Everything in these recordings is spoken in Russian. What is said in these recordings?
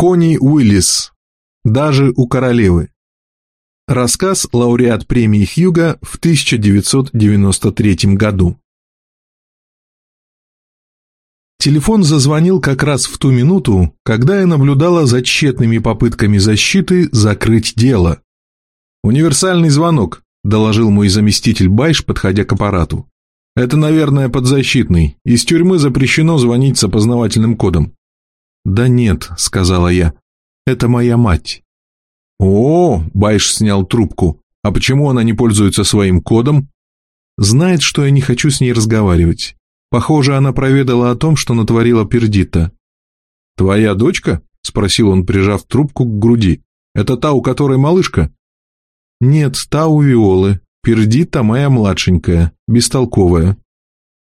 Кони Уиллис. Даже у королевы. Рассказ лауреат премии Хьюга в 1993 году. Телефон зазвонил как раз в ту минуту, когда я наблюдала за тщетными попытками защиты закрыть дело. «Универсальный звонок», – доложил мой заместитель Байш, подходя к аппарату. «Это, наверное, подзащитный. Из тюрьмы запрещено звонить с опознавательным кодом». «Да нет», — сказала я, — «это моя мать». «О, Байш снял трубку. А почему она не пользуется своим кодом?» «Знает, что я не хочу с ней разговаривать. Похоже, она проведала о том, что натворила Пердита». «Твоя дочка?» — спросил он, прижав трубку к груди. «Это та, у которой малышка?» «Нет, та у Виолы. Пердита моя младшенькая, бестолковая».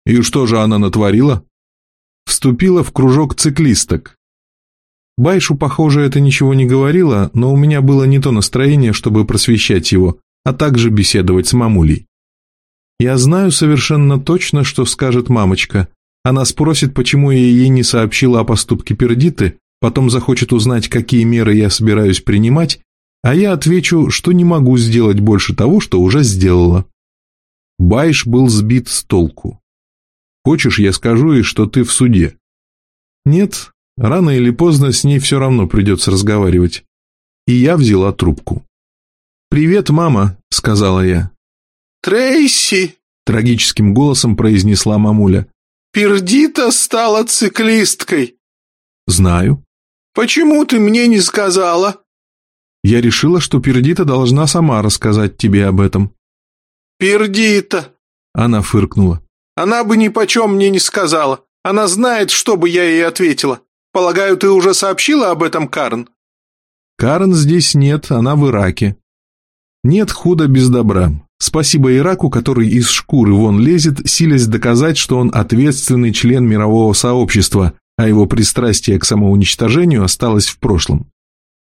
«И что же она натворила?» «Вступила в кружок циклисток. Байшу, похоже, это ничего не говорило, но у меня было не то настроение, чтобы просвещать его, а также беседовать с мамулей. Я знаю совершенно точно, что скажет мамочка. Она спросит, почему я ей не сообщила о поступке Пердиты, потом захочет узнать, какие меры я собираюсь принимать, а я отвечу, что не могу сделать больше того, что уже сделала. Байш был сбит с толку. «Хочешь, я скажу ей, что ты в суде?» «Нет, Рано или поздно с ней все равно придется разговаривать. И я взяла трубку. «Привет, мама», — сказала я. «Трейси!» — трагическим голосом произнесла мамуля. «Пердита стала циклисткой». «Знаю». «Почему ты мне не сказала?» «Я решила, что Пердита должна сама рассказать тебе об этом». «Пердита!» — она фыркнула. «Она бы ни почем мне не сказала. Она знает, что бы я ей ответила. Полагаю, ты уже сообщила об этом Карн? Карн здесь нет, она в Ираке. Нет худа без добра. Спасибо Ираку, который из шкуры вон лезет, силясь доказать, что он ответственный член мирового сообщества, а его пристрастие к самоуничтожению осталось в прошлом.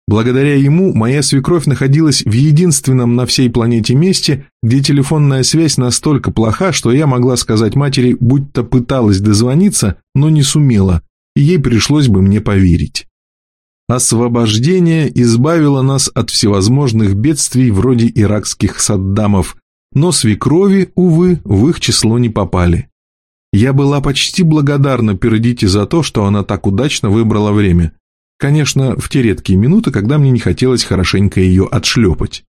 Благодаря ему моя свекровь находилась в единственном на всей планете месте, где телефонная связь настолько плоха, что я могла сказать матери, будто пыталась дозвониться, но не сумела, и ей пришлось бы мне поверить. Освобождение избавило нас от всевозможных бедствий вроде иракских Саддамов, но свекрови, увы, в их число не попали. Я была почти благодарна Пердите за то, что она так удачно выбрала время. Конечно, в те редкие минуты, когда мне не хотелось хорошенько ее отшлепать.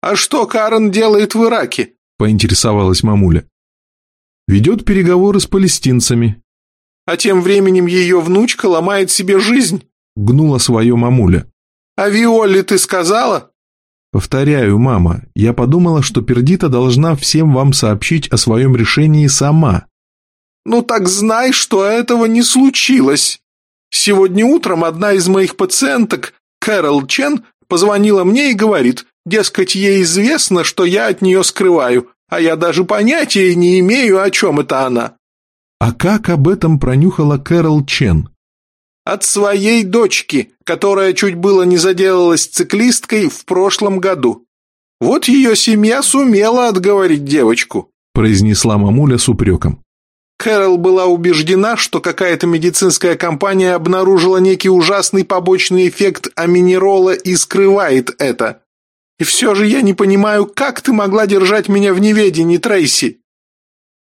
«А что Карен делает в Ираке?» – поинтересовалась мамуля. «Ведет переговоры с палестинцами, а тем временем ее внучка ломает себе жизнь», — гнула свое мамуля. «А Виоле ты сказала?» «Повторяю, мама, я подумала, что Пердита должна всем вам сообщить о своем решении сама». «Ну так знай, что этого не случилось. Сегодня утром одна из моих пациенток, Кэрол Чен, позвонила мне и говорит, дескать, ей известно, что я от нее скрываю, а я даже понятия не имею, о чем это она. А как об этом пронюхала Кэрол Чен? От своей дочки, которая чуть было не заделалась циклисткой в прошлом году. Вот ее семья сумела отговорить девочку, произнесла мамуля с упреком. Кэрол была убеждена, что какая-то медицинская компания обнаружила некий ужасный побочный эффект аминерола и скрывает это. И все же я не понимаю, как ты могла держать меня в неведении, Трейси?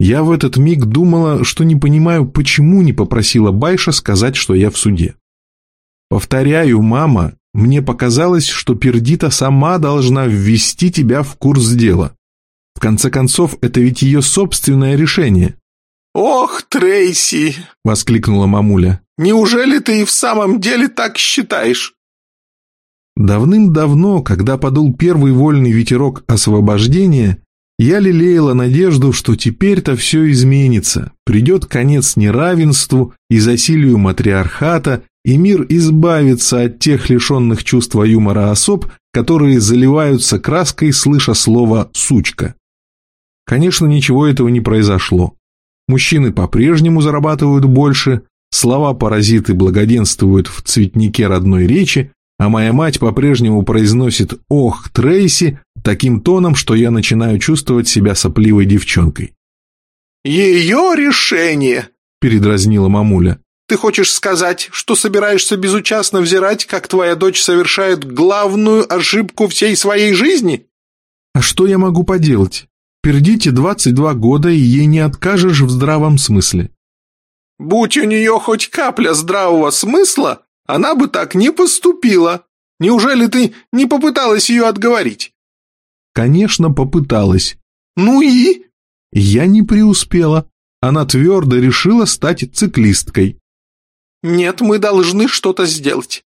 Я в этот миг думала, что не понимаю, почему не попросила Байша сказать, что я в суде. Повторяю, мама, мне показалось, что Пердита сама должна ввести тебя в курс дела. В конце концов, это ведь ее собственное решение. «Ох, Трейси!» — воскликнула мамуля. «Неужели ты и в самом деле так считаешь?» Давным-давно, когда подул первый вольный ветерок освобождения, я лелеяла надежду, что теперь-то все изменится, придет конец неравенству и засилию матриархата, и мир избавится от тех лишенных чувства юмора особ, которые заливаются краской, слыша слово «сучка». Конечно, ничего этого не произошло. Мужчины по-прежнему зарабатывают больше, слова-паразиты благоденствуют в цветнике родной речи, а моя мать по-прежнему произносит «Ох, Трейси» таким тоном, что я начинаю чувствовать себя сопливой девчонкой. «Ее решение», — передразнила мамуля. Ты хочешь сказать, что собираешься безучастно взирать, как твоя дочь совершает главную ошибку всей своей жизни? А что я могу поделать? Пердите 22 года, и ей не откажешь в здравом смысле. Будь у нее хоть капля здравого смысла, она бы так не поступила. Неужели ты не попыталась ее отговорить? Конечно, попыталась. Ну и? Я не преуспела. Она твердо решила стать циклисткой. Нет, мы должны что-то сделать.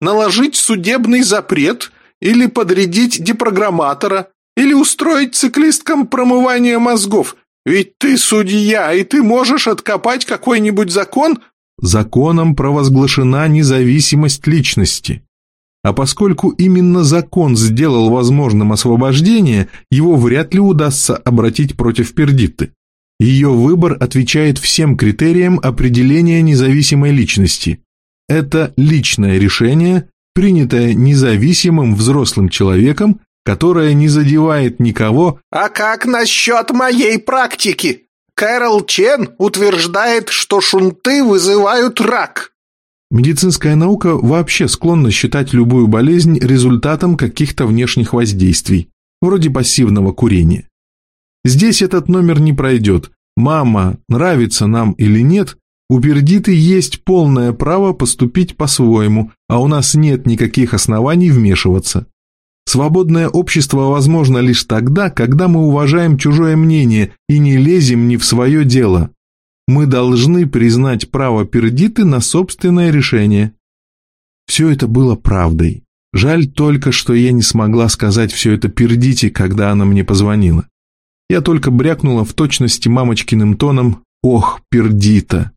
Наложить судебный запрет или подрядить депрограмматора, или устроить циклисткам промывание мозгов. Ведь ты судья, и ты можешь откопать какой-нибудь закон. Законом провозглашена независимость личности. А поскольку именно закон сделал возможным освобождение, его вряд ли удастся обратить против Пердитты. Ее выбор отвечает всем критериям определения независимой личности. Это личное решение, принятое независимым взрослым человеком, которое не задевает никого. «А как насчет моей практики? Кэрол Чен утверждает, что шунты вызывают рак». Медицинская наука вообще склонна считать любую болезнь результатом каких-то внешних воздействий, вроде пассивного курения. Здесь этот номер не пройдет. Мама, нравится нам или нет, у Пердиты есть полное право поступить по-своему, а у нас нет никаких оснований вмешиваться. Свободное общество возможно лишь тогда, когда мы уважаем чужое мнение и не лезем не в свое дело. Мы должны признать право Пердиты на собственное решение. Все это было правдой. Жаль только, что я не смогла сказать все это Пердите, когда она мне позвонила. Я только брякнула в точности мамочкиным тоном «Ох, Пердита!»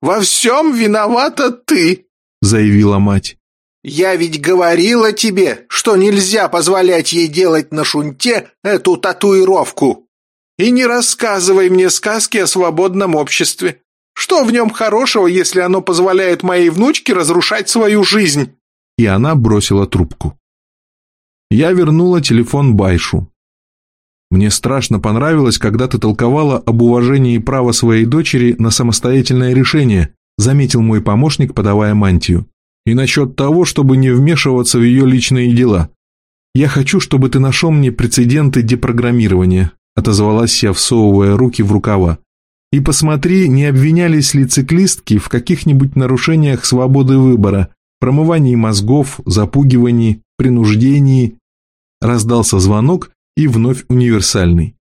«Во всем виновата ты!» — заявила мать. «Я ведь говорила тебе, что нельзя позволять ей делать на шунте эту татуировку. И не рассказывай мне сказки о свободном обществе. Что в нем хорошего, если оно позволяет моей внучке разрушать свою жизнь?» И она бросила трубку. Я вернула телефон Байшу. Мне страшно понравилось, когда ты толковала об уважении права своей дочери на самостоятельное решение, заметил мой помощник, подавая мантию. И насчет того, чтобы не вмешиваться в ее личные дела. Я хочу, чтобы ты нашел мне прецеденты депрограммирования, отозвалась я, всовывая руки в рукава. И посмотри, не обвинялись ли циклистки в каких-нибудь нарушениях свободы выбора, промывании мозгов, запугивании, принуждении. Раздался звонок, и вновь универсальный.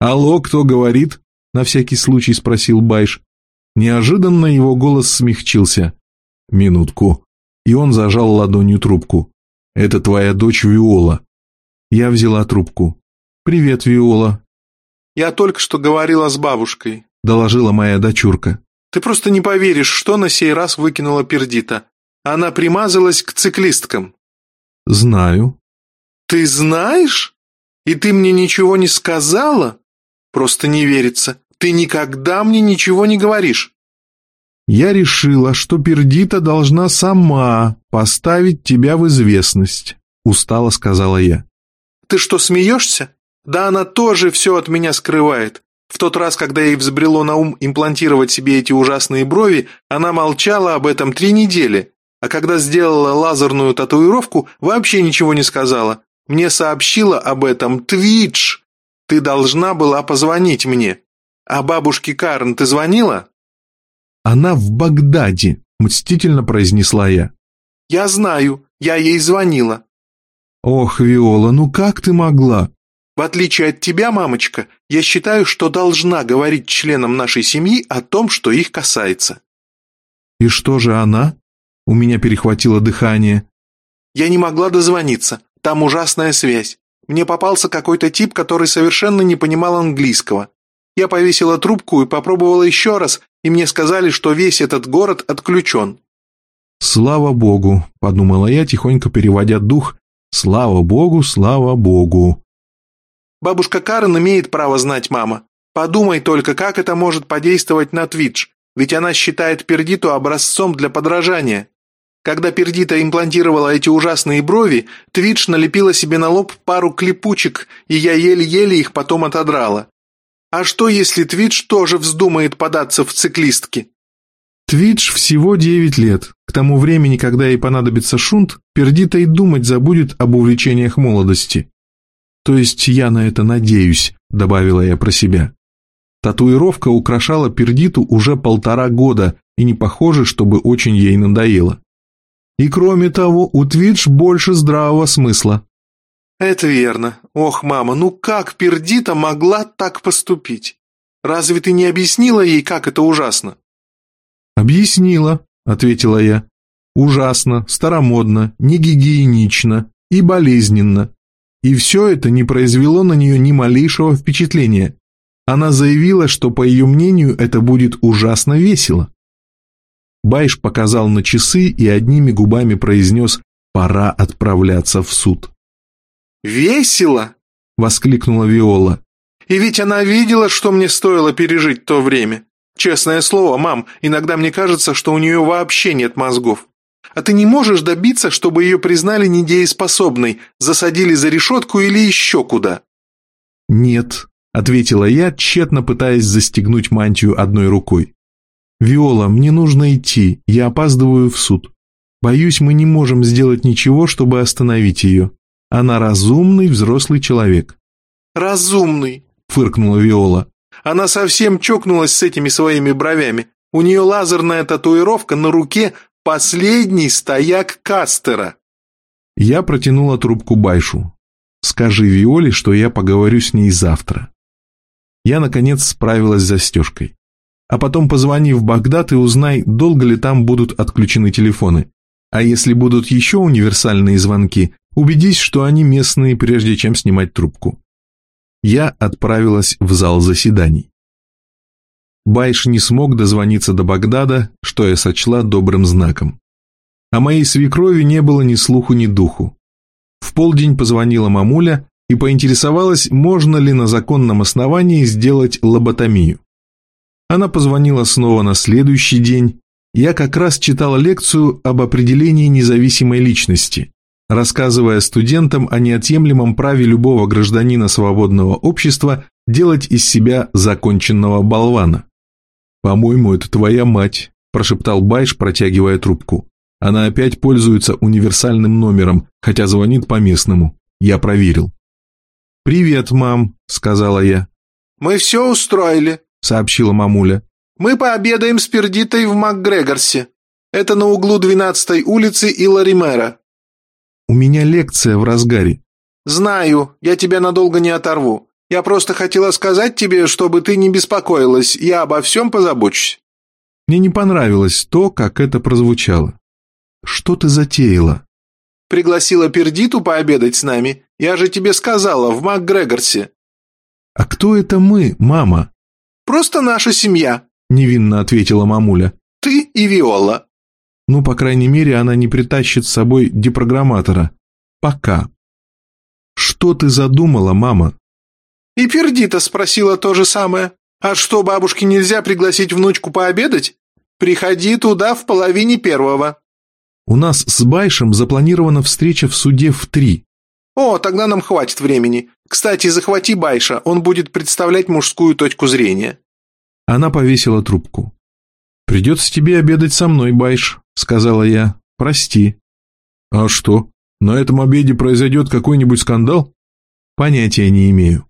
«Алло, кто говорит?» – на всякий случай спросил Байш. Неожиданно его голос смягчился. «Минутку». И он зажал ладонью трубку. «Это твоя дочь Виола». Я взяла трубку. «Привет, Виола». «Я только что говорила с бабушкой», – доложила моя дочурка. «Ты просто не поверишь, что на сей раз выкинула Пердита. Она примазалась к циклисткам». «Знаю». «Ты знаешь?» И ты мне ничего не сказала? Просто не верится. Ты никогда мне ничего не говоришь. Я решила, что Пердита должна сама поставить тебя в известность, устало сказала я. Ты что, смеешься? Да она тоже все от меня скрывает. В тот раз, когда ей взбрело на ум имплантировать себе эти ужасные брови, она молчала об этом три недели, а когда сделала лазерную татуировку, вообще ничего не сказала. Мне сообщила об этом Твич. Ты должна была позвонить мне. А бабушке Карн ты звонила? Она в Багдаде, мстительно произнесла я. Я знаю, я ей звонила. Ох, Виола, ну как ты могла? В отличие от тебя, мамочка, я считаю, что должна говорить членам нашей семьи о том, что их касается. И что же она? У меня перехватило дыхание. Я не могла дозвониться. Там ужасная связь. Мне попался какой-то тип, который совершенно не понимал английского. Я повесила трубку и попробовала еще раз, и мне сказали, что весь этот город отключен. «Слава богу», — подумала я, тихонько переводя дух. «Слава богу, слава богу». «Бабушка Карен имеет право знать, мама. Подумай только, как это может подействовать на Твич, ведь она считает Пердиту образцом для подражания. Когда Пердита имплантировала эти ужасные брови, Твидж налепила себе на лоб пару клепучек, и я еле-еле их потом отодрала. А что, если Твидж тоже вздумает податься в циклистки? Твидж всего девять лет. К тому времени, когда ей понадобится шунт, Пердита и думать забудет об увлечениях молодости. То есть я на это надеюсь, добавила я про себя. Татуировка украшала Пердиту уже полтора года, и не похоже, чтобы очень ей надоело. И кроме того, у Твидж больше здравого смысла. «Это верно. Ох, мама, ну как Пердита могла так поступить? Разве ты не объяснила ей, как это ужасно?» «Объяснила», — ответила я. «Ужасно, старомодно, негигиенично и болезненно. И все это не произвело на нее ни малейшего впечатления. Она заявила, что, по ее мнению, это будет ужасно весело. Байш показал на часы и одними губами произнес «пора отправляться в суд». «Весело!» — воскликнула Виола. «И ведь она видела, что мне стоило пережить то время. Честное слово, мам, иногда мне кажется, что у нее вообще нет мозгов. А ты не можешь добиться, чтобы ее признали недееспособной, засадили за решетку или еще куда?» «Нет», — ответила я, тщетно пытаясь застегнуть мантию одной рукой. «Виола, мне нужно идти, я опаздываю в суд. Боюсь, мы не можем сделать ничего, чтобы остановить ее. Она разумный взрослый человек». «Разумный», — фыркнула Виола. «Она совсем чокнулась с этими своими бровями. У нее лазерная татуировка на руке «Последний стояк Кастера». Я протянула трубку Байшу. «Скажи Виоле, что я поговорю с ней завтра» я, наконец, справилась с застежкой. А потом позвони в Багдад и узнай, долго ли там будут отключены телефоны. А если будут еще универсальные звонки, убедись, что они местные, прежде чем снимать трубку. Я отправилась в зал заседаний. Байш не смог дозвониться до Багдада, что я сочла добрым знаком. О моей свекрови не было ни слуху, ни духу. В полдень позвонила мамуля и поинтересовалась, можно ли на законном основании сделать лоботомию. Она позвонила снова на следующий день. Я как раз читала лекцию об определении независимой личности, рассказывая студентам о неотъемлемом праве любого гражданина свободного общества делать из себя законченного болвана. «По-моему, это твоя мать», – прошептал Байш, протягивая трубку. «Она опять пользуется универсальным номером, хотя звонит по местному. Я проверил». «Привет, мам», — сказала я. «Мы все устроили», — сообщила мамуля. «Мы пообедаем с Пердитой в МакГрегорсе. Это на углу 12-й улицы и Ларимера». «У меня лекция в разгаре». «Знаю, я тебя надолго не оторву. Я просто хотела сказать тебе, чтобы ты не беспокоилась, я обо всем позабочусь». Мне не понравилось то, как это прозвучало. «Что ты затеяла?» «Пригласила Пердиту пообедать с нами я же тебе сказала, в МакГрегорсе». «А кто это мы, мама?» «Просто наша семья», — невинно ответила мамуля. «Ты и Виола». Ну, по крайней мере, она не притащит с собой депрограмматора. Пока. Что ты задумала, мама? И Пердита спросила то же самое. А что, бабушке нельзя пригласить внучку пообедать? Приходи туда в половине первого. У нас с Байшем запланирована встреча в суде в три. «О, тогда нам хватит времени. Кстати, захвати Байша, он будет представлять мужскую точку зрения». Она повесила трубку. «Придется тебе обедать со мной, Байш», — сказала я. «Прости». «А что, на этом обеде произойдет какой-нибудь скандал?» «Понятия не имею».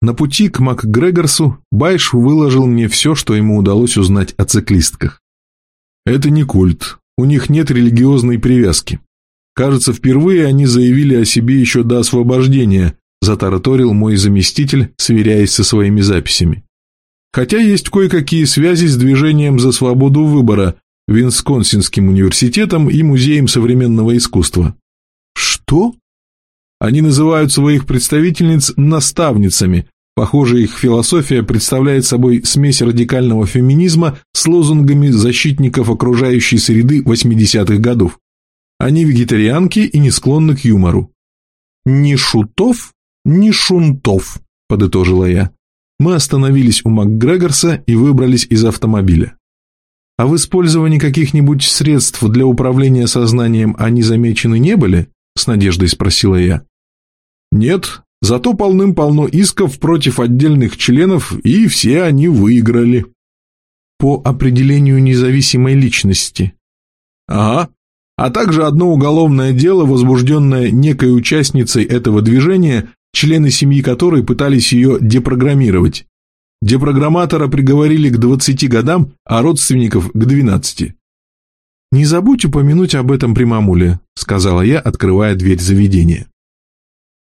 На пути к МакГрегорсу Байш выложил мне все, что ему удалось узнать о циклистках. «Это не культ, у них нет религиозной привязки. Кажется, впервые они заявили о себе еще до освобождения, затараторил мой заместитель, сверяясь со своими записями. Хотя есть кое-какие связи с движением за свободу выбора, Винсконсинским университетом и Музеем современного искусства. Что? Они называют своих представительниц наставницами. Похоже, их философия представляет собой смесь радикального феминизма с лозунгами защитников окружающей среды 80-х годов. Они вегетарианки и не склонны к юмору. «Ни шутов, ни шунтов», – подытожила я. Мы остановились у МакГрегорса и выбрались из автомобиля. «А в использовании каких-нибудь средств для управления сознанием они замечены не были?» – с надеждой спросила я. «Нет, зато полным-полно исков против отдельных членов, и все они выиграли». по определению независимой личности. Ага, а также одно уголовное дело, возбужденное некой участницей этого движения, члены семьи которой пытались ее депрограммировать. Депрограмматора приговорили к 20 годам, а родственников к 12. «Не забудь упомянуть об этом при мамуле», — сказала я, открывая дверь заведения.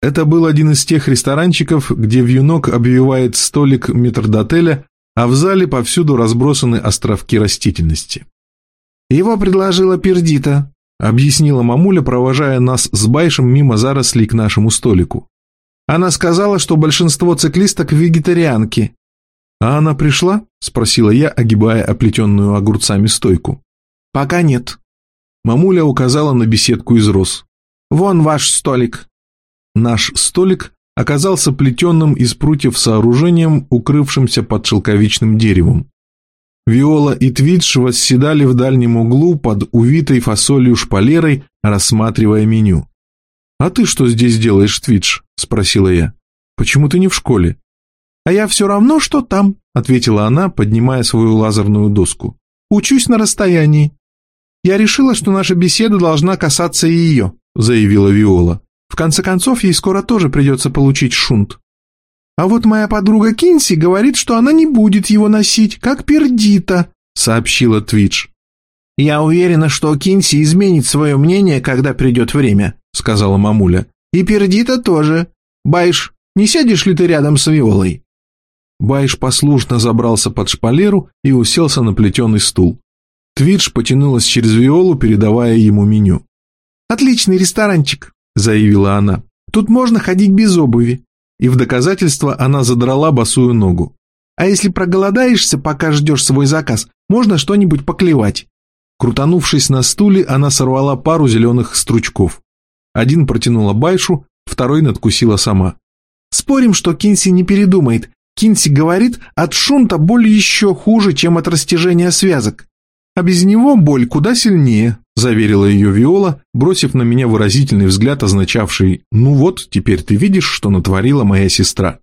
Это был один из тех ресторанчиков, где вьюнок обвивает столик метрдотеля, а в зале повсюду разбросаны островки растительности. «Его предложила Пердита», — объяснила мамуля, провожая нас с Байшем мимо зарослей к нашему столику. «Она сказала, что большинство циклисток вегетарианки». «А она пришла?» — спросила я, огибая оплетенную огурцами стойку. «Пока нет». Мамуля указала на беседку из роз. «Вон ваш столик». Наш столик оказался плетенным из прутьев сооружением, укрывшимся под шелковичным деревом. Виола и Твидж восседали в дальнем углу под увитой фасолью шпалерой, рассматривая меню. «А ты что здесь делаешь, Твидж?» – спросила я. «Почему ты не в школе?» «А я все равно, что там», – ответила она, поднимая свою лазерную доску. «Учусь на расстоянии». «Я решила, что наша беседа должна касаться и ее», – заявила Виола. «В конце концов, ей скоро тоже придется получить шунт». А вот моя подруга Кинси говорит, что она не будет его носить, как пердита», — сообщила Твидж. «Я уверена, что Кинси изменит свое мнение, когда придет время», — сказала мамуля. «И пердита тоже. Байш, не сядешь ли ты рядом с Виолой?» Байш послушно забрался под шпалеру и уселся на плетеный стул. Твидж потянулась через Виолу, передавая ему меню. «Отличный ресторанчик», — заявила она. «Тут можно ходить без обуви и в доказательство она задрала босую ногу. «А если проголодаешься, пока ждешь свой заказ, можно что-нибудь поклевать». Крутанувшись на стуле, она сорвала пару зеленых стручков. Один протянула Байшу, второй надкусила сама. «Спорим, что Кинси не передумает. Кинси говорит, от шунта боль еще хуже, чем от растяжения связок. А без него боль куда сильнее заверила ее Виола, бросив на меня выразительный взгляд, означавший «Ну вот, теперь ты видишь, что натворила моя сестра».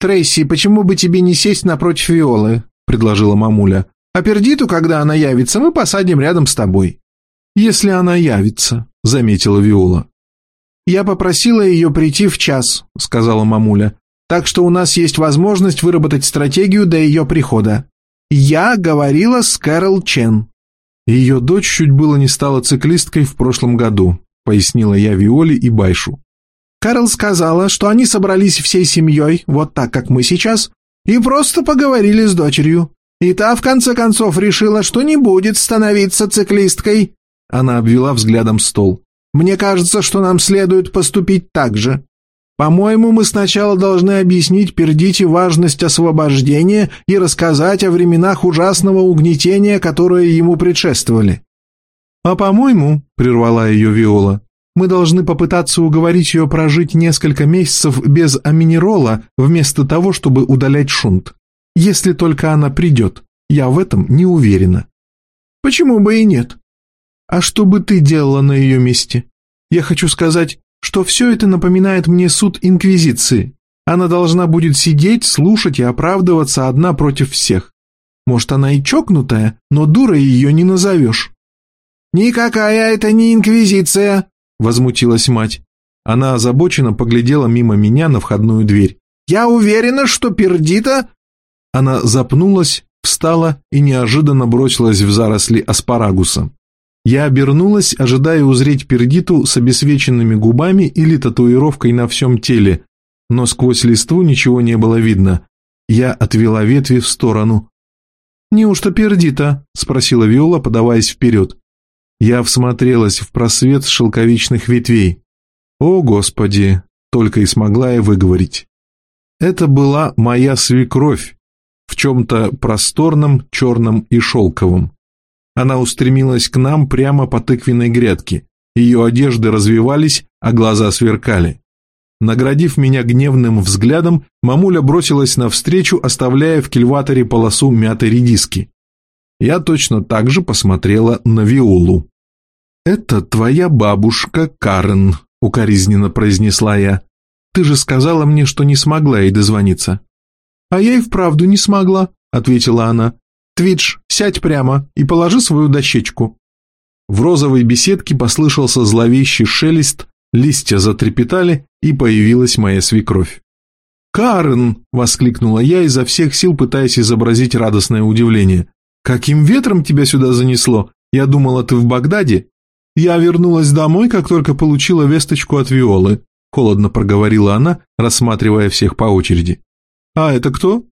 «Трейси, почему бы тебе не сесть напротив Виолы?» – предложила мамуля. «А Пердиту, когда она явится, мы посадим рядом с тобой». «Если она явится», – заметила Виола. «Я попросила ее прийти в час», – сказала мамуля. «Так что у нас есть возможность выработать стратегию до ее прихода. Я говорила с Кэрол Чен». Ее дочь чуть было не стала циклисткой в прошлом году, пояснила я Виоле и Байшу. Карл сказала, что они собрались всей семьей, вот так, как мы сейчас, и просто поговорили с дочерью. И та, в конце концов, решила, что не будет становиться циклисткой. Она обвела взглядом стол. Мне кажется, что нам следует поступить так же. По-моему, мы сначала должны объяснить Пердите важность освобождения и рассказать о временах ужасного угнетения, которые ему предшествовали. «А по-моему», — прервала ее Виола, «мы должны попытаться уговорить ее прожить несколько месяцев без аминерола вместо того, чтобы удалять шунт. Если только она придет. Я в этом не уверена». «Почему бы и нет?» «А что бы ты делала на ее месте? Я хочу сказать, что все это напоминает мне суд Инквизиции. Она должна будет сидеть, слушать и оправдываться одна против всех. Может, она и чокнутая, но дурой ее не назовешь». «Никакая это не Инквизиция!» — возмутилась мать. Она озабоченно поглядела мимо меня на входную дверь. «Я уверена, что Пердита...» Она запнулась, встала и неожиданно бросилась в заросли аспарагуса. Я обернулась, ожидая узреть пердиту с обесвеченными губами или татуировкой на всем теле, но сквозь листву ничего не было видно. Я отвела ветви в сторону. «Неужто пердита?» – спросила Виола, подаваясь вперед. Я всмотрелась в просвет шелковичных ветвей. «О, Господи!» – только и смогла я выговорить. Это была моя свекровь, в чем-то просторном, черном и шелковом. Она устремилась к нам прямо по тыквенной грядке. Ее одежды развивались, а глаза сверкали. Наградив меня гневным взглядом, мамуля бросилась навстречу, оставляя в кильваторе полосу мятой редиски. Я точно так же посмотрела на Виолу. «Это твоя бабушка Карен», — укоризненно произнесла я. «Ты же сказала мне, что не смогла ей дозвониться». «А я и вправду не смогла», — ответила она. Твидж, сядь прямо и положи свою дощечку». В розовой беседке послышался зловещий шелест, листья затрепетали, и появилась моя свекровь. «Карен!» – воскликнула я изо всех сил, пытаясь изобразить радостное удивление. «Каким ветром тебя сюда занесло? Я думала, ты в Багдаде?» «Я вернулась домой, как только получила весточку от Виолы», – холодно проговорила она, рассматривая всех по очереди. «А это кто?»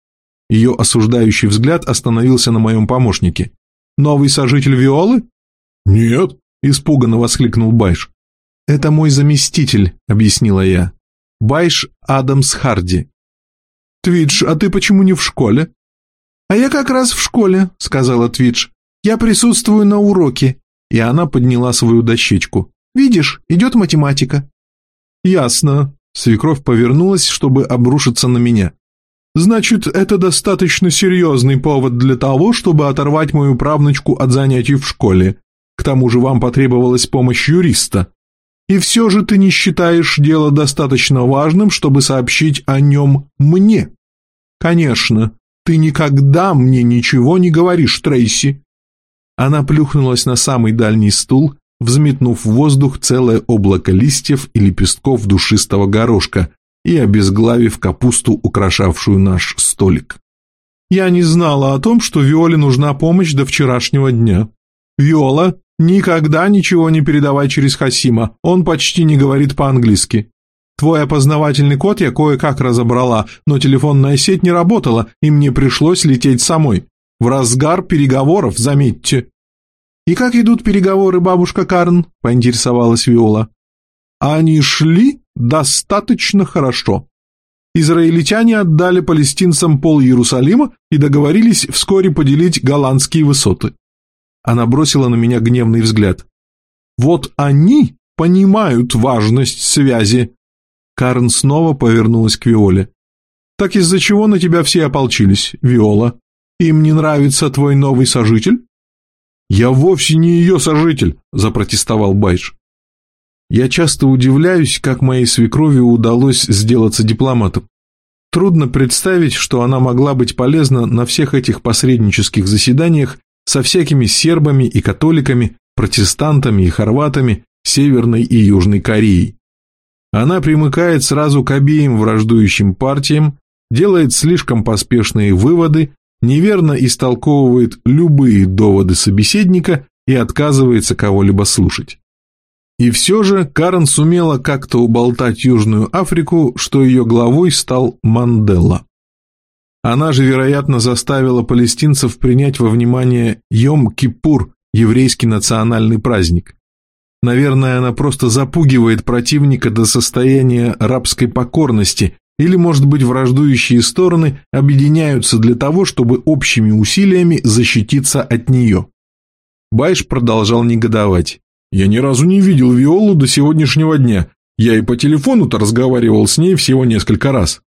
Ее осуждающий взгляд остановился на моем помощнике. «Новый сожитель Виолы?» «Нет», – испуганно воскликнул Байш. «Это мой заместитель», – объяснила я. «Байш Адамс Харди». «Твидж, а ты почему не в школе?» «А я как раз в школе», – сказала Твидж. «Я присутствую на уроке». И она подняла свою дощечку. «Видишь, идет математика». «Ясно». Свекровь повернулась, чтобы обрушиться на меня. «Значит, это достаточно серьезный повод для того, чтобы оторвать мою правнучку от занятий в школе. К тому же вам потребовалась помощь юриста. И все же ты не считаешь дело достаточно важным, чтобы сообщить о нем мне? Конечно, ты никогда мне ничего не говоришь, Трейси. Она плюхнулась на самый дальний стул, взметнув в воздух целое облако листьев и лепестков душистого горошка и обезглавив капусту, украшавшую наш столик. Я не знала о том, что Виоле нужна помощь до вчерашнего дня. Виола, никогда ничего не передавай через Хасима, он почти не говорит по-английски. Твой опознавательный код я кое-как разобрала, но телефонная сеть не работала, и мне пришлось лететь самой. В разгар переговоров, заметьте. «И как идут переговоры, бабушка Карн?» – поинтересовалась Виола. «Они шли достаточно хорошо. Израильтяне отдали палестинцам пол Иерусалима и договорились вскоре поделить голландские высоты. Она бросила на меня гневный взгляд. «Вот они понимают важность связи!» Карн снова повернулась к Виоле. «Так из-за чего на тебя все ополчились, Виола? Им не нравится твой новый сожитель?» «Я вовсе не ее сожитель», – запротестовал Байш. Я часто удивляюсь, как моей свекрови удалось сделаться дипломатом. Трудно представить, что она могла быть полезна на всех этих посреднических заседаниях со всякими сербами и католиками, протестантами и хорватами, Северной и Южной Кореей. Она примыкает сразу к обеим враждующим партиям, делает слишком поспешные выводы, неверно истолковывает любые доводы собеседника и отказывается кого-либо слушать. И все же Карен сумела как-то уболтать Южную Африку, что ее главой стал Мандела. Она же, вероятно, заставила палестинцев принять во внимание Йом-Кипур, еврейский национальный праздник. Наверное, она просто запугивает противника до состояния рабской покорности, или, может быть, враждующие стороны объединяются для того, чтобы общими усилиями защититься от нее. Байш продолжал негодовать. «Я ни разу не видел Виолу до сегодняшнего дня. Я и по телефону-то разговаривал с ней всего несколько раз».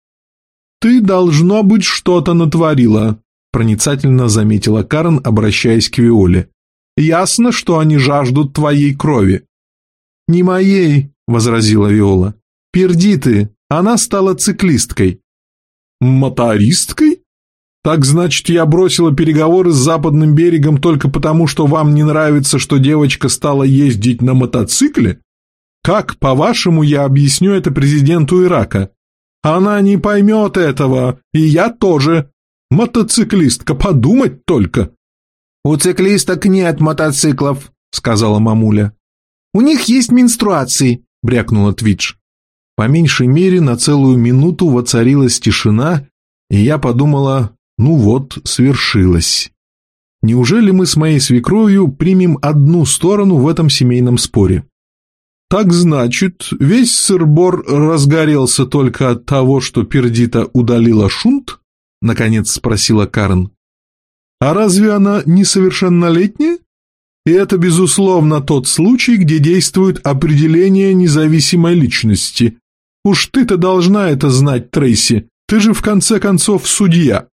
«Ты, должно быть, что-то натворила», – проницательно заметила Карен, обращаясь к Виоле. «Ясно, что они жаждут твоей крови». «Не моей», – возразила Виола. «Перди ты, она стала циклисткой». «Мотористкой? Так значит, я бросила переговоры с западным берегом только потому, что вам не нравится, что девочка стала ездить на мотоцикле? Как, по-вашему, я объясню это президенту Ирака? Она не поймет этого, и я тоже. Мотоциклистка, подумать только. У циклисток нет мотоциклов, сказала мамуля. У них есть менструации, брякнула Твидж. По меньшей мере на целую минуту воцарилась тишина, и я подумала, ну вот, свершилось. Неужели мы с моей свекровью примем одну сторону в этом семейном споре? «Так значит, весь сырбор разгорелся только от того, что Пердита удалила шунт?» — наконец спросила Карен. «А разве она несовершеннолетняя? И это, безусловно, тот случай, где действует определение независимой личности. Уж ты-то должна это знать, Трейси, ты же в конце концов судья».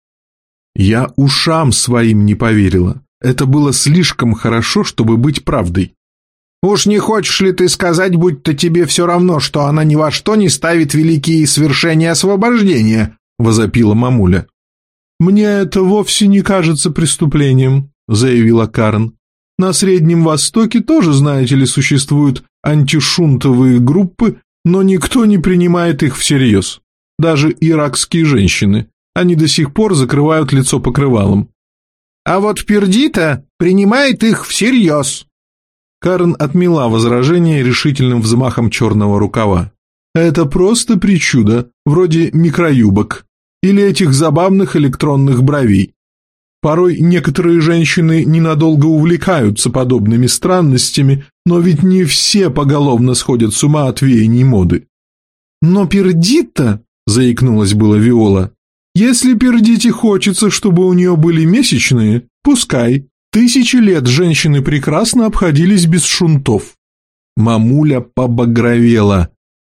Я ушам своим не поверила. Это было слишком хорошо, чтобы быть правдой. Уж не хочешь ли ты сказать, будто тебе все равно, что она ни во что не ставит великие свершения освобождения?» — возопила мамуля. «Мне это вовсе не кажется преступлением», — заявила Карен. «На Среднем Востоке тоже, знаете ли, существуют антишунтовые группы, но никто не принимает их всерьез. Даже иракские женщины. Они до сих пор закрывают лицо покрывалом. А вот Пердита принимает их всерьез. Карен отмела возражение решительным взмахом черного рукава. Это просто причуда, вроде микроюбок или этих забавных электронных бровей. Порой некоторые женщины ненадолго увлекаются подобными странностями, но ведь не все поголовно сходят с ума от веяний моды. «Но пердит-то», — заикнулась была Виола, — «если пердите хочется, чтобы у нее были месячные, пускай. Тысячи лет женщины прекрасно обходились без шунтов». Мамуля побагровела.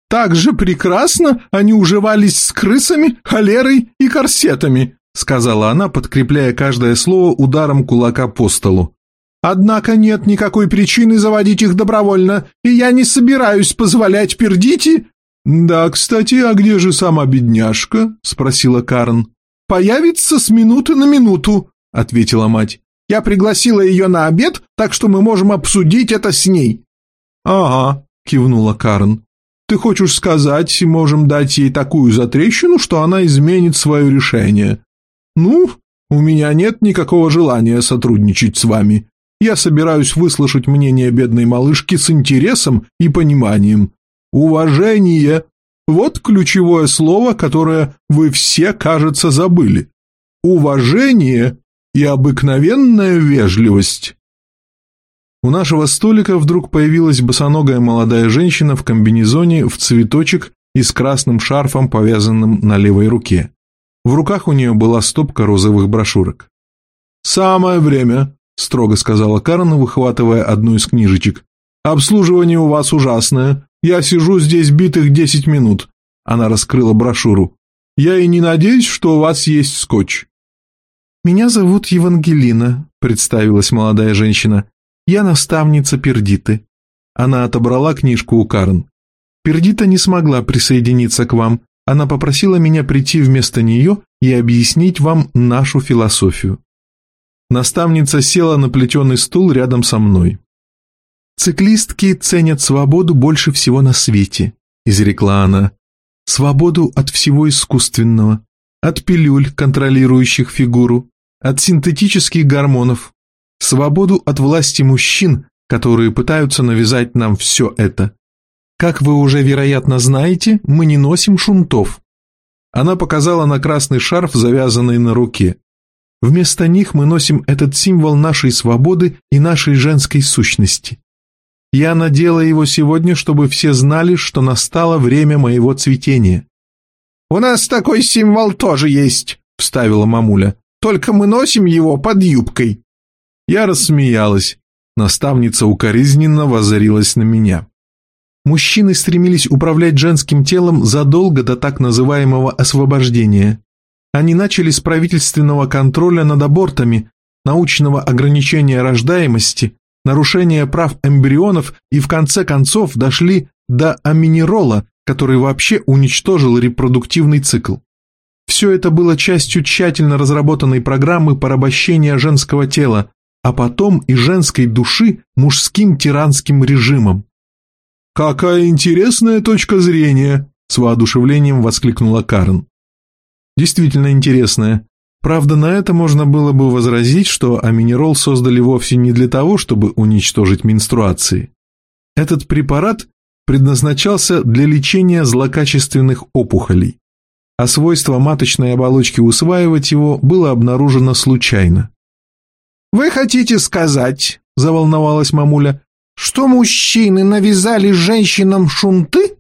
«Так же прекрасно они уживались с крысами, холерой и корсетами», сказала она, подкрепляя каждое слово ударом кулака по столу. «Однако нет никакой причины заводить их добровольно, и я не собираюсь позволять Пердите...» «Да, кстати, а где же сама бедняжка?» — спросила Карн. «Появится с минуты на минуту», — ответила мать. «Я пригласила ее на обед, так что мы можем обсудить это с ней». «Ага», — кивнула Карн. «Ты хочешь сказать, можем дать ей такую затрещину, что она изменит свое решение?» «Ну, у меня нет никакого желания сотрудничать с вами. Я собираюсь выслушать мнение бедной малышки с интересом и пониманием. Уважение – вот ключевое слово, которое вы все, кажется, забыли. Уважение и обыкновенная вежливость». У нашего столика вдруг появилась босоногая молодая женщина в комбинезоне в цветочек и с красным шарфом, повязанным на левой руке. В руках у нее была стопка розовых брошюрок. «Самое время», — строго сказала Карен, выхватывая одну из книжечек. «Обслуживание у вас ужасное. Я сижу здесь битых десять минут». Она раскрыла брошюру. «Я и не надеюсь, что у вас есть скотч». «Меня зовут Евангелина», — представилась молодая женщина. «Я наставница Пердиты». Она отобрала книжку у Карен. «Пердита не смогла присоединиться к вам, она попросила меня прийти вместо нее и объяснить вам нашу философию. Наставница села на плетеный стул рядом со мной. «Циклистки ценят свободу больше всего на свете», – изрекла она. «Свободу от всего искусственного, от пилюль, контролирующих фигуру, от синтетических гормонов, свободу от власти мужчин, которые пытаются навязать нам все это. Как вы уже, вероятно, знаете, мы не носим шунтов. Она показала на красный шарф, завязанный на руке. Вместо них мы носим этот символ нашей свободы и нашей женской сущности. Я надела его сегодня, чтобы все знали, что настало время моего цветения. «У нас такой символ тоже есть», — вставила мамуля. «Только мы носим его под юбкой». Я рассмеялась. Наставница укоризненно воззрилась на меня. Мужчины стремились управлять женским телом задолго до так называемого освобождения. Они начали с правительственного контроля над абортами, научного ограничения рождаемости, нарушения прав эмбрионов и в конце концов дошли до аминерола, который вообще уничтожил репродуктивный цикл. Все это было частью тщательно разработанной программы порабощения женского тела, а потом и женской души мужским тиранским режимом. «Какая интересная точка зрения!» – с воодушевлением воскликнула Карен. «Действительно интересная. Правда, на это можно было бы возразить, что аминерол создали вовсе не для того, чтобы уничтожить менструации. Этот препарат предназначался для лечения злокачественных опухолей, а свойство маточной оболочки усваивать его было обнаружено случайно. «Вы хотите сказать, — заволновалась мамуля, что мужчины навязали женщинам шунты?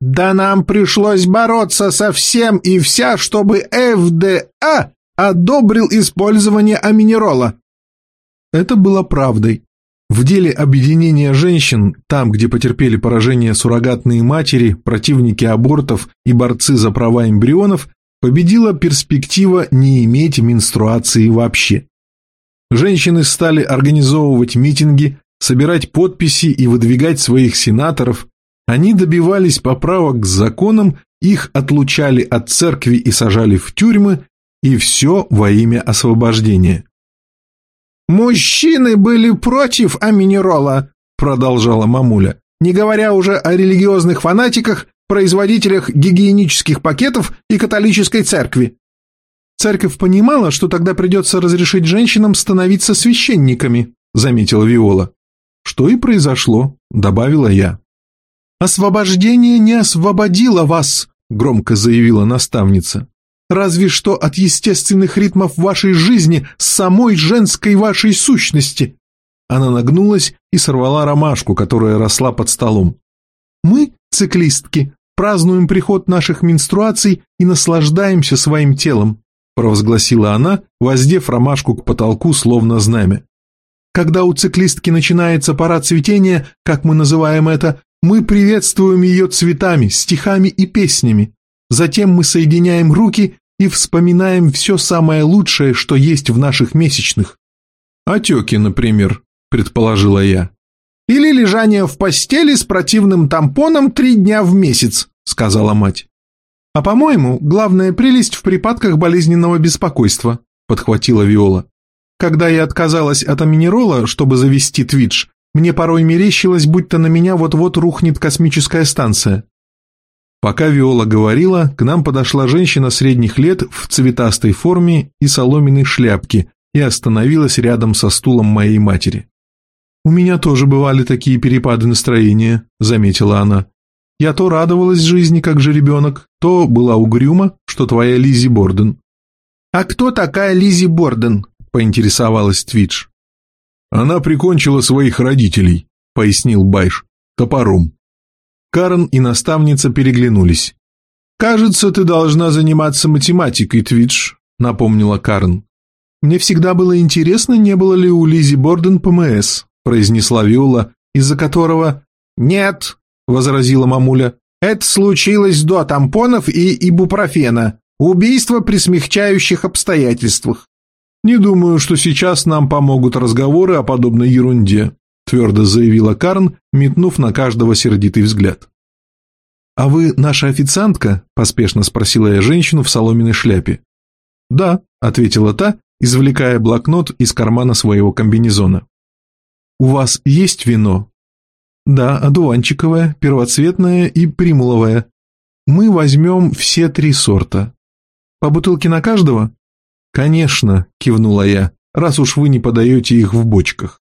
Да нам пришлось бороться со всем и вся, чтобы ФДА одобрил использование аминерола. Это было правдой. В деле объединения женщин, там, где потерпели поражение суррогатные матери, противники абортов и борцы за права эмбрионов, победила перспектива не иметь менструации вообще. Женщины стали организовывать митинги, собирать подписи и выдвигать своих сенаторов, они добивались поправок к законам, их отлучали от церкви и сажали в тюрьмы, И все во имя освобождения. «Мужчины были против аминерола», — продолжала мамуля, не говоря уже о религиозных фанатиках, производителях гигиенических пакетов и католической церкви. Церковь понимала, что тогда придется разрешить женщинам становиться священниками, заметила Виола. Что и произошло, добавила я. «Освобождение не освободило вас», — громко заявила наставница. «Разве что от естественных ритмов вашей жизни, самой женской вашей сущности». Она нагнулась и сорвала ромашку, которая росла под столом. «Мы, циклистки, празднуем приход наших менструаций и наслаждаемся своим телом провозгласила она, воздев ромашку к потолку, словно знамя. Когда у циклистки начинается пора цветения, как мы называем это, мы приветствуем ее цветами, стихами и песнями. Затем мы соединяем руки и вспоминаем все самое лучшее, что есть в наших месячных. «Отеки, например», — предположила я. «Или лежание в постели с противным тампоном три дня в месяц», — сказала мать. «А по-моему, главная прелесть в припадках болезненного беспокойства», – подхватила Виола. «Когда я отказалась от аминерола, чтобы завести Твидж, мне порой мерещилось, будто на меня вот-вот рухнет космическая станция». Пока Виола говорила, к нам подошла женщина средних лет в цветастой форме и соломенной шляпке и остановилась рядом со стулом моей матери. «У меня тоже бывали такие перепады настроения», — заметила она. Я то радовалась жизни, как же ребенок, то была угрюма, что твоя Лизи Борден. «А кто такая Лизи Борден?» – поинтересовалась Твидж. «Она прикончила своих родителей», – пояснил Байш, – топором. Карен и наставница переглянулись. «Кажется, ты должна заниматься математикой, Твидж», – напомнила Карен. «Мне всегда было интересно, не было ли у Лизи Борден ПМС», – произнесла Виола, из-за которого... «Нет», — возразила мамуля. «Это случилось до тампонов и ибупрофена. Убийство при смягчающих обстоятельствах». «Не думаю, что сейчас нам помогут разговоры о подобной ерунде», твердо заявила Карн, метнув на каждого сердитый взгляд. «А вы наша официантка?» – поспешно спросила я женщину в соломенной шляпе. «Да», – ответила та, извлекая блокнот из кармана своего комбинезона. «У вас есть вино?» Да, одуванчиковая, первоцветная и примуловая. Мы возьмем все три сорта. По бутылке на каждого? Конечно, кивнула я, раз уж вы не подаете их в бочках.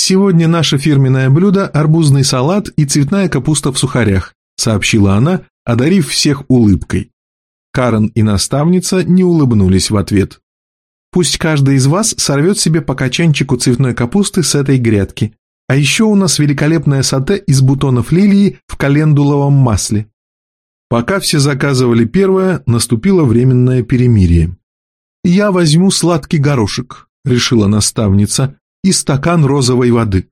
Сегодня наше фирменное блюдо – арбузный салат и цветная капуста в сухарях, сообщила она, одарив всех улыбкой. Карен и наставница не улыбнулись в ответ. Пусть каждый из вас сорвет себе по качанчику цветной капусты с этой грядки. А еще у нас великолепное сате из бутонов лилии в календуловом масле. Пока все заказывали первое, наступило временное перемирие. «Я возьму сладкий горошек», — решила наставница, — «и стакан розовой воды».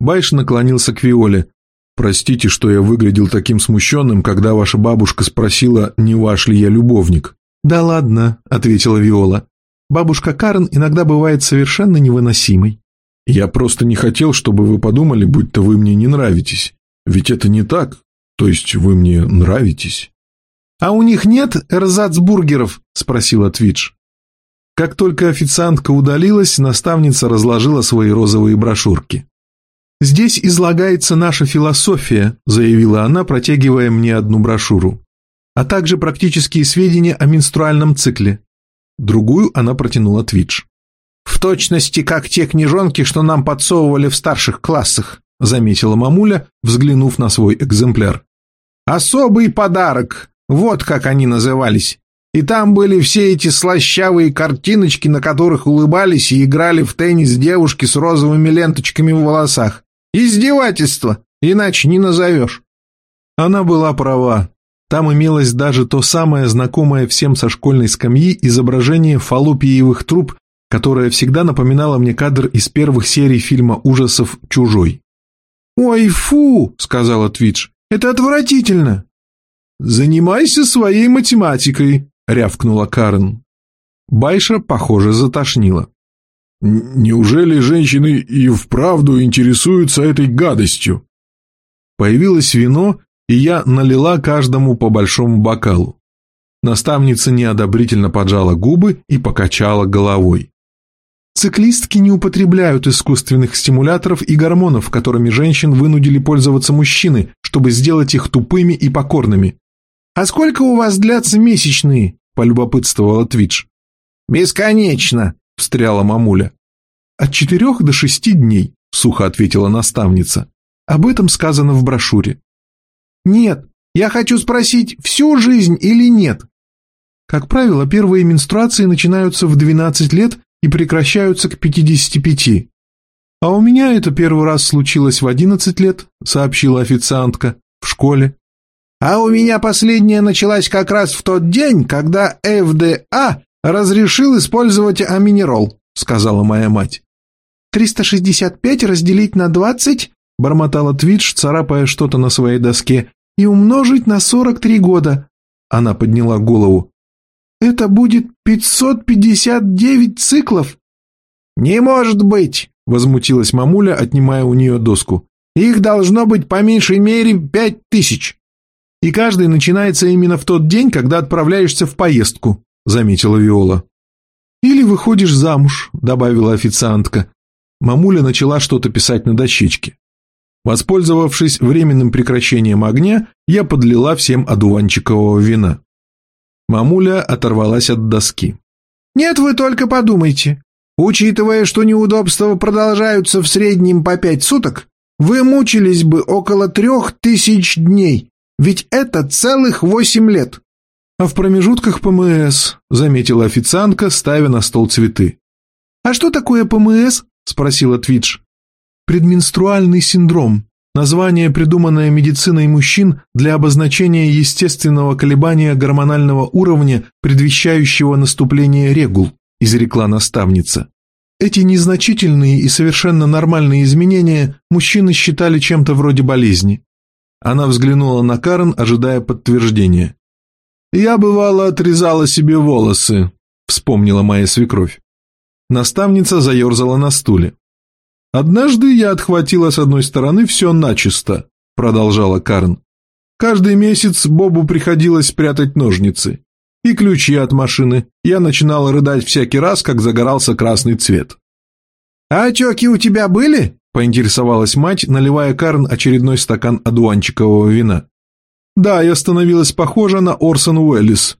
Байш наклонился к Виоле. «Простите, что я выглядел таким смущенным, когда ваша бабушка спросила, не ваш ли я любовник». «Да ладно», — ответила Виола. «Бабушка Карен иногда бывает совершенно невыносимой». Я просто не хотел, чтобы вы подумали, будто вы мне не нравитесь. Ведь это не так. То есть вы мне нравитесь. «А у них нет эрзацбургеров?» – спросила Твидж. Как только официантка удалилась, наставница разложила свои розовые брошюрки. «Здесь излагается наша философия», – заявила она, протягивая мне одну брошюру, «а также практические сведения о менструальном цикле». Другую она протянула Твидж. «В точности, как те книжонки, что нам подсовывали в старших классах», заметила мамуля, взглянув на свой экземпляр. «Особый подарок, вот как они назывались. И там были все эти слащавые картиночки, на которых улыбались и играли в теннис девушки с розовыми ленточками в волосах. Издевательство, иначе не назовешь». Она была права. Там имелось даже то самое знакомое всем со школьной скамьи изображение фаллопиевых труб которая всегда напоминала мне кадр из первых серий фильма ужасов «Чужой». «Ой, фу!» — сказала Твидж. «Это отвратительно!» «Занимайся своей математикой!» — рявкнула Карен. Байша, похоже, затошнила. «Неужели женщины и вправду интересуются этой гадостью?» Появилось вино, и я налила каждому по большому бокалу. Наставница неодобрительно поджала губы и покачала головой. Циклистки не употребляют искусственных стимуляторов и гормонов, которыми женщин вынудили пользоваться мужчины, чтобы сделать их тупыми и покорными. «А сколько у вас длятся месячные?» – полюбопытствовала Твидж. «Бесконечно», – встряла мамуля. «От четырех до шести дней», – сухо ответила наставница. «Об этом сказано в брошюре». «Нет, я хочу спросить, всю жизнь или нет?» Как правило, первые менструации начинаются в 12 лет и прекращаются к 55. «А у меня это первый раз случилось в 11 лет», — сообщила официантка, — «в школе». «А у меня последняя началась как раз в тот день, когда ФДА разрешил использовать аминерол», — сказала моя мать. «365 разделить на 20», — бормотала Твидж, царапая что-то на своей доске, «и умножить на 43 года». Она подняла голову. Это будет 559 циклов. Не может быть, возмутилась мамуля, отнимая у нее доску. Их должно быть по меньшей мере пять тысяч. И каждый начинается именно в тот день, когда отправляешься в поездку, заметила Виола. Или выходишь замуж, добавила официантка. Мамуля начала что-то писать на дощечке. Воспользовавшись временным прекращением огня, я подлила всем одуванчикового вина. Мамуля оторвалась от доски. «Нет, вы только подумайте. Учитывая, что неудобства продолжаются в среднем по пять суток, вы мучились бы около трех тысяч дней, ведь это целых восемь лет». «А в промежутках ПМС», — заметила официантка, ставя на стол цветы. «А что такое ПМС?» — спросила Твидж. «Предменструальный синдром. Название, придуманное медициной мужчин для обозначения естественного колебания гормонального уровня, предвещающего наступление регул, изрекла наставница. Эти незначительные и совершенно нормальные изменения мужчины считали чем-то вроде болезни. Она взглянула на Карен, ожидая подтверждения. «Я, бывало, отрезала себе волосы», — вспомнила моя свекровь. Наставница заерзала на стуле. «Однажды я отхватила с одной стороны все начисто», — продолжала Карн. «Каждый месяц Бобу приходилось спрятать ножницы. И ключи от машины. Я начинала рыдать всякий раз, как загорался красный цвет». «А отеки у тебя были?» — поинтересовалась мать, наливая Карн очередной стакан одуванчикового вина. «Да, я становилась похожа на Орсон Уэллис».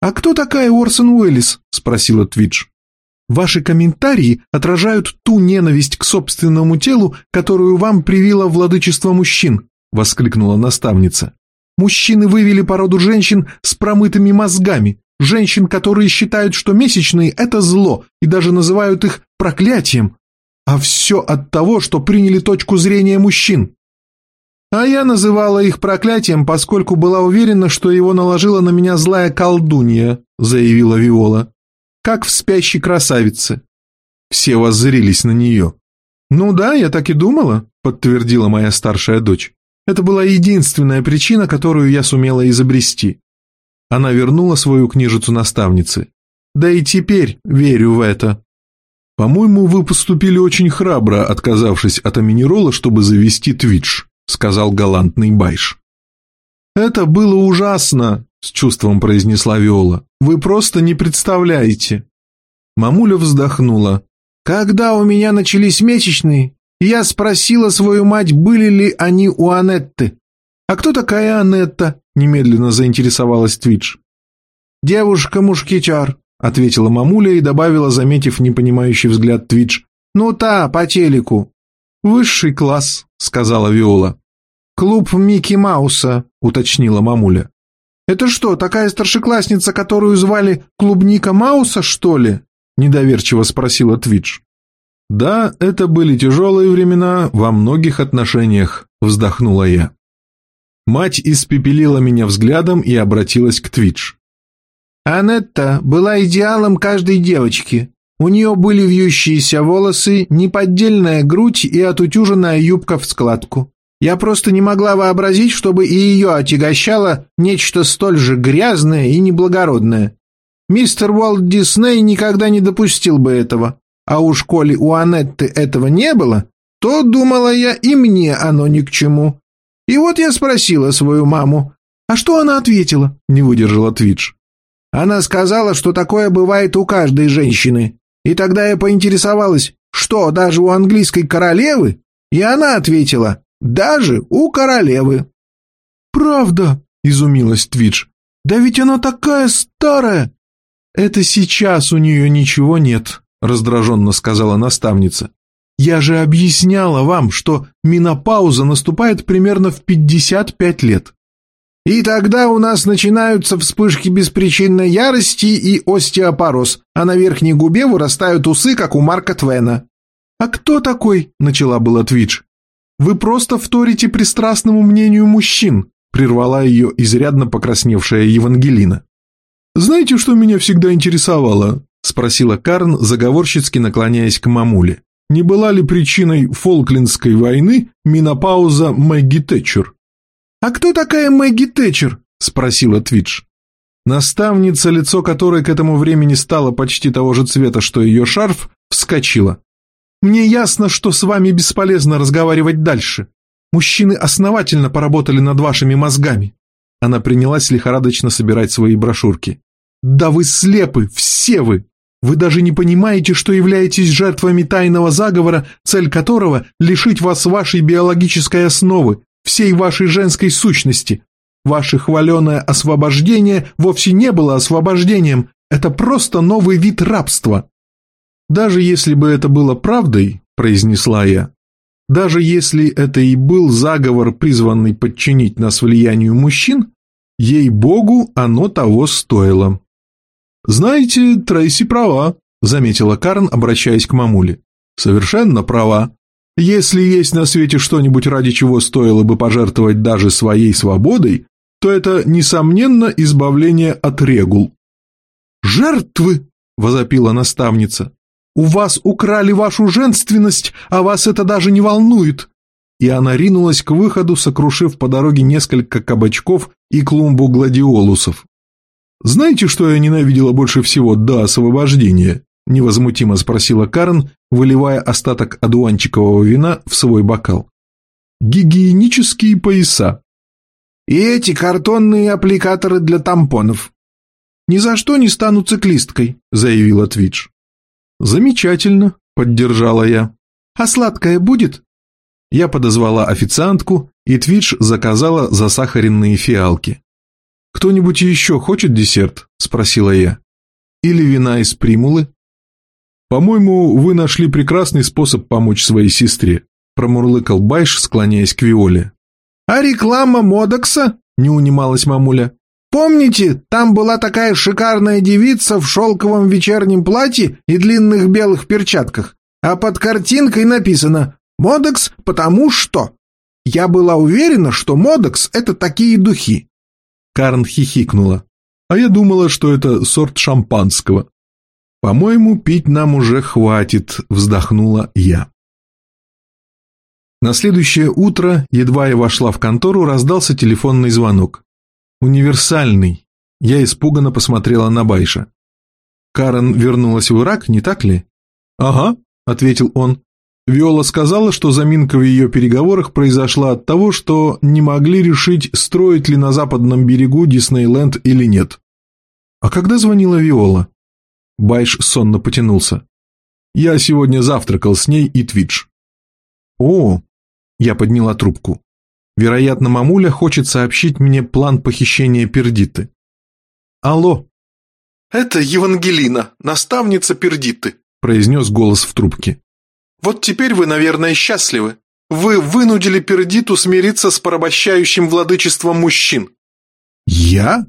«А кто такая Орсон Уэллис?» — спросила Твидж. Ваши комментарии отражают ту ненависть к собственному телу, которую вам привило владычество мужчин», — воскликнула наставница. «Мужчины вывели породу женщин с промытыми мозгами, женщин, которые считают, что месячные – это зло, и даже называют их проклятием. А все от того, что приняли точку зрения мужчин». «А я называла их проклятием, поскольку была уверена, что его наложила на меня злая колдунья», — заявила Виола как в спящей красавице. Все воззрились на нее. «Ну да, я так и думала», — подтвердила моя старшая дочь. «Это была единственная причина, которую я сумела изобрести». Она вернула свою книжицу наставнице. «Да и теперь верю в это». «По-моему, вы поступили очень храбро, отказавшись от аминерола, чтобы завести Твич», — сказал галантный Байш. «Это было ужасно», — с чувством произнесла Виола. «Вы просто не представляете». Мамуля вздохнула. «Когда у меня начались месячные, я спросила свою мать, были ли они у Анетты. «А кто такая Анетта?» — немедленно заинтересовалась Твидж. «Девушка-мушкетер», — ответила мамуля и добавила, заметив непонимающий взгляд Твидж. «Ну та, по телеку». «Высший класс», — сказала Виола. «Клуб Микки Мауса», — уточнила мамуля. «Это что, такая старшеклассница, которую звали Клубника Мауса, что ли?» – недоверчиво спросила Твидж. «Да, это были тяжелые времена во многих отношениях», – вздохнула я. Мать испепелила меня взглядом и обратилась к Твидж. «Анетта была идеалом каждой девочки. У нее были вьющиеся волосы, неподдельная грудь и отутюженная юбка в складку. Я просто не могла вообразить, чтобы и ее отягощало нечто столь же грязное и неблагородное. Мистер Уолт Дисней никогда не допустил бы этого. А уж коли у Анетты этого не было, то, думала я, и мне оно ни к чему. И вот я спросила свою маму. «А что она ответила?» — не выдержала Твидж. Она сказала, что такое бывает у каждой женщины. И тогда я поинтересовалась, что, даже у английской королевы? И она ответила, даже у королевы. «Правда?» — изумилась Твидж. «Да ведь она такая старая!» «Это сейчас у нее ничего нет», — раздраженно сказала наставница. «Я же объясняла вам, что менопауза наступает примерно в 55 лет». «И тогда у нас начинаются вспышки беспричинной ярости и остеопороз, а на верхней губе вырастают усы, как у Марка Твена». «А кто такой?» — начала была Твидж. «Вы просто вторите пристрастному мнению мужчин», — прервала ее изрядно покрасневшая Евангелина. «Знаете, что меня всегда интересовало?» — спросила Карн, заговорщицки наклоняясь к мамуле. «Не была ли причиной Фолклендской войны менопауза Мэгги Тэтчер?» «А кто такая Мэгги Тэтчер?» — спросила Твидж. Наставница, лицо которой к этому времени стало почти того же цвета, что ее шарф, вскочила. «Мне ясно, что с вами бесполезно разговаривать дальше. Мужчины основательно поработали над вашими мозгами». Она принялась лихорадочно собирать свои брошюрки. «Да вы слепы, все вы! Вы даже не понимаете, что являетесь жертвами тайного заговора, цель которого – лишить вас вашей биологической основы, всей вашей женской сущности. Ваше хваленое освобождение вовсе не было освобождением, это просто новый вид рабства». «Даже если бы это было правдой», – произнесла я, даже если это и был заговор, призванный подчинить нас влиянию мужчин, ей-богу, оно того стоило. «Знаете, Трейси права», — заметила Карн, обращаясь к мамуле. «Совершенно права. Если есть на свете что-нибудь, ради чего стоило бы пожертвовать даже своей свободой, то это, несомненно, избавление от регул». «Жертвы!» — возопила наставница. У вас украли вашу женственность, а вас это даже не волнует!» И она ринулась к выходу, сокрушив по дороге несколько кабачков и клумбу гладиолусов. «Знаете, что я ненавидела больше всего до освобождения?» – невозмутимо спросила Карн, выливая остаток одуанчикового вина в свой бокал. «Гигиенические пояса». «И эти картонные аппликаторы для тампонов». «Ни за что не стану циклисткой», – заявила Твидж. «Замечательно», — поддержала я. «А сладкое будет?» Я подозвала официантку, и Твидж заказала засахаренные фиалки. «Кто-нибудь еще хочет десерт?» – спросила я. «Или вина из примулы?» «По-моему, вы нашли прекрасный способ помочь своей сестре», – промурлыкал Байш, склоняясь к Виоле. «А реклама Модокса?» – не унималась мамуля. Помните, там была такая шикарная девица в шелковом вечернем платье и длинных белых перчатках, а под картинкой написано «Модекс, потому что». Я была уверена, что Модекс — это такие духи. Карн хихикнула. А я думала, что это сорт шампанского. По-моему, пить нам уже хватит, вздохнула я. На следующее утро, едва я вошла в контору, раздался телефонный звонок. «Универсальный». Я испуганно посмотрела на Байша. «Карен вернулась в Ирак, не так ли?» «Ага», — ответил он. Виола сказала, что заминка в ее переговорах произошла от того, что не могли решить, строить ли на западном берегу Диснейленд или нет. «А когда звонила Виола?» Байш сонно потянулся. «Я сегодня завтракал с ней и Твидж». «О!» Я подняла трубку. Вероятно, мамуля хочет сообщить мне план похищения Пердиты. Алло. Это Евангелина, наставница Пердиты, произнес голос в трубке. Вот теперь вы, наверное, счастливы. Вы вынудили Пердиту смириться с порабощающим владычеством мужчин. Я?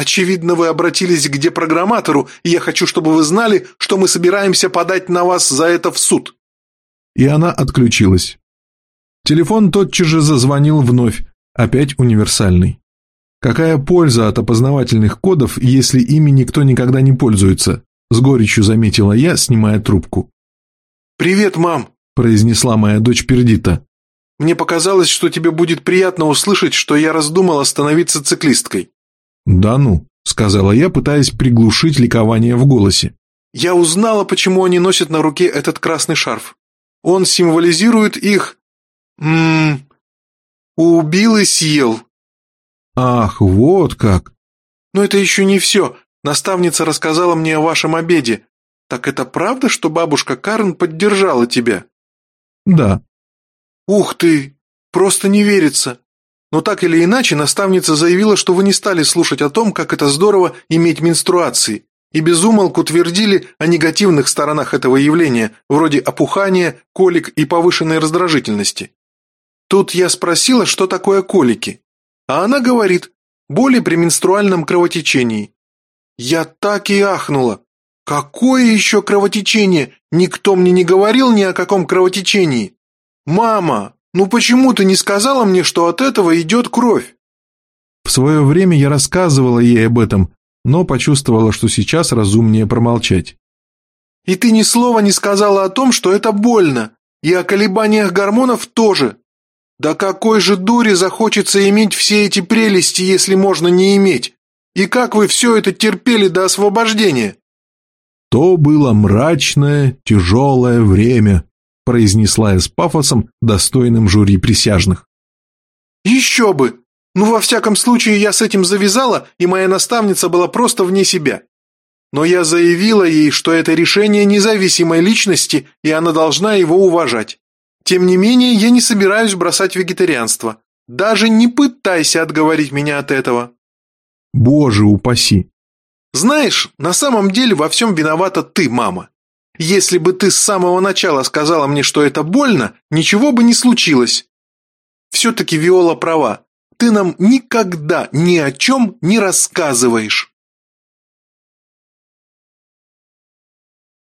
Очевидно, вы обратились к депрограмматору, и я хочу, чтобы вы знали, что мы собираемся подать на вас за это в суд. И она отключилась. Телефон тотчас же зазвонил вновь, опять универсальный. Какая польза от опознавательных кодов, если ими никто никогда не пользуется? С горечью заметила я, снимая трубку. «Привет, мам», – произнесла моя дочь Пердита. «Мне показалось, что тебе будет приятно услышать, что я раздумала становиться циклисткой». «Да ну», – сказала я, пытаясь приглушить ликование в голосе. «Я узнала, почему они носят на руке этот красный шарф. Он символизирует их Ммм, убил и съел. Ах, вот как. Но это еще не все. Наставница рассказала мне о вашем обеде. Так это правда, что бабушка Карн поддержала тебя? Да. Ух ты, просто не верится. Но так или иначе, наставница заявила, что вы не стали слушать о том, как это здорово иметь менструации, и безумолку твердили о негативных сторонах этого явления, вроде опухания, колик и повышенной раздражительности. Тут я спросила, что такое колики. А она говорит, боли при менструальном кровотечении. Я так и ахнула. Какое еще кровотечение? Никто мне не говорил ни о каком кровотечении. Мама, ну почему ты не сказала мне, что от этого идет кровь? В свое время я рассказывала ей об этом, но почувствовала, что сейчас разумнее промолчать. И ты ни слова не сказала о том, что это больно, и о колебаниях гормонов тоже. Да какой же дури захочется иметь все эти прелести, если можно не иметь? И как вы все это терпели до освобождения?» «То было мрачное, тяжелое время», — произнесла я с пафосом, достойным жюри присяжных. «Еще бы! Ну, во всяком случае, я с этим завязала, и моя наставница была просто вне себя. Но я заявила ей, что это решение независимой личности, и она должна его уважать. Тем не менее, я не собираюсь бросать вегетарианство. Даже не пытайся отговорить меня от этого». Боже упаси! Знаешь, на самом деле во всем виновата ты, мама. Если бы ты с самого начала сказала мне, что это больно, ничего бы не случилось. Все-таки Виола права. Ты нам никогда ни о чем не рассказываешь.